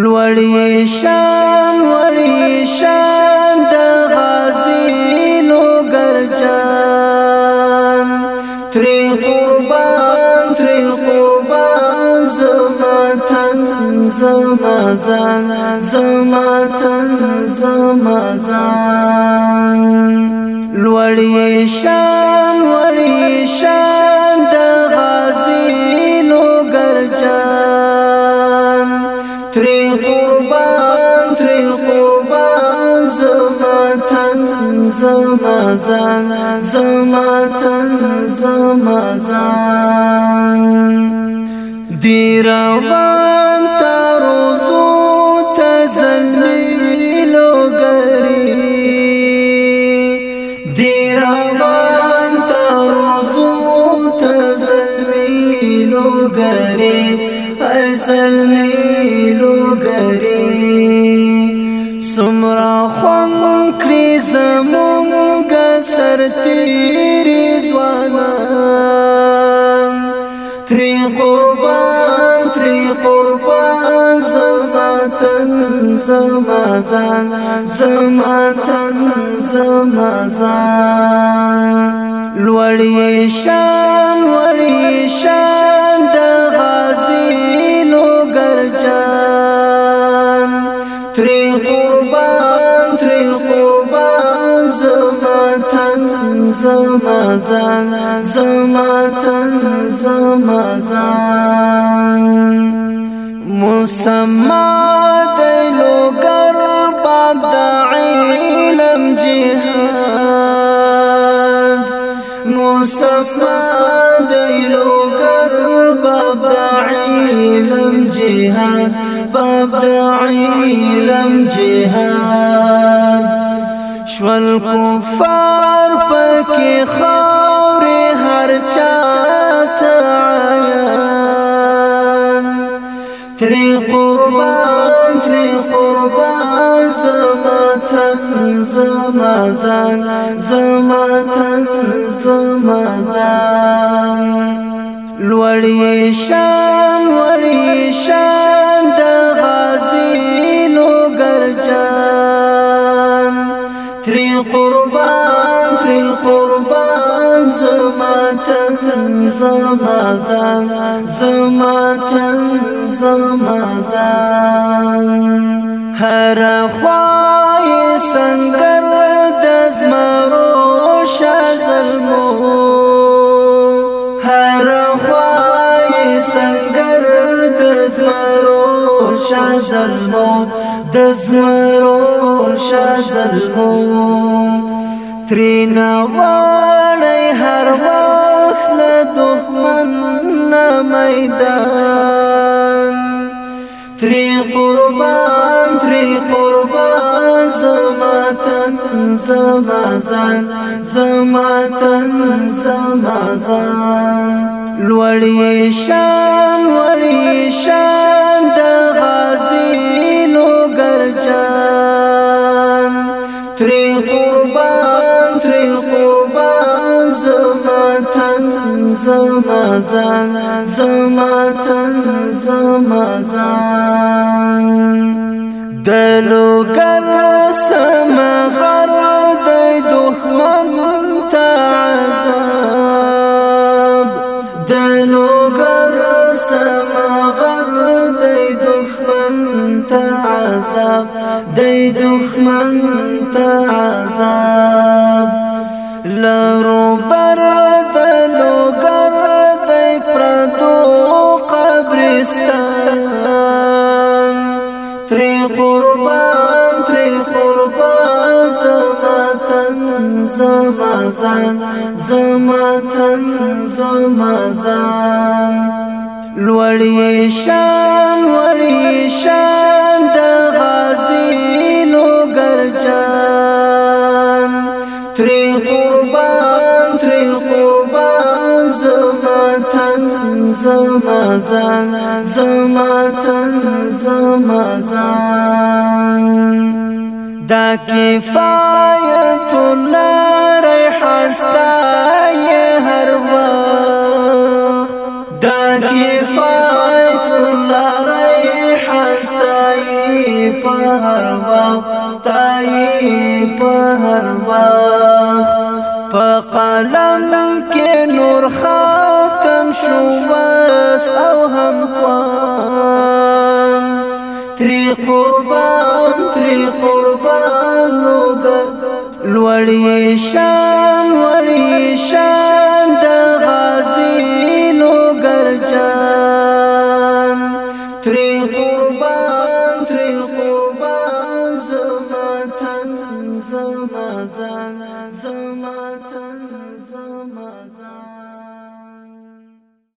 لوړی شان وړی شان د غازی نو ګرځان تر قربان تر قربان زماتن زمازان زماتن زمازان لوړی شان وړی شان زما زان زما تن زما زان دی روان تا روزو تا زلمی لوگری دی روان تا روزو تا زلمی لوگری ای زلمی لوگری سمرا خوان کړي زمو سر تیری زوانان تری قربان تری قربان زماتن زمازان زماتن زمازان لوړی شان وړی زما زان زما تن زما زان مسما دلو گر باب علم جهاد مسما دلو گر باب علم جهاد باب علم جهاد شوال کفار کې خاورې هر چا ته عیان تری قربان تری قربان زماتن زمازان زماتن زمازان لوړی شان وړی شان زما ځان زما تن زما ځان هر خوای سنگر د زمرو شازل مو هر خوای سنگر د زمرو شازل مو د زمرو شازل مو ترینا وړي هر وړي دخمن نا میدان تری قربان تری قربان زماتن زمازان زماتن زمازان لوړی شان وړی شان د غازی لوګرجان تری قربان زما زان زما دلو گر سم غر د دخمن ته عذاب دلو گر سم غر د دخمن ته عذاب د دښمن ته عذاب قربان تری قربان زماتن زمازان زماتن زمازان لوړی شان وړی شان زما زان زما تن زما زان دا کفایت الله ریحان هر وخت دا کفایت الله ریحان په هر وخت ستای په هر وخت په قلم کې نور خان وس او هم خوان تری قربان تری قربان لوګر لوړی شان وړی شان د غازی لوګر جان تری قربان تری قربان زما تن زما ځان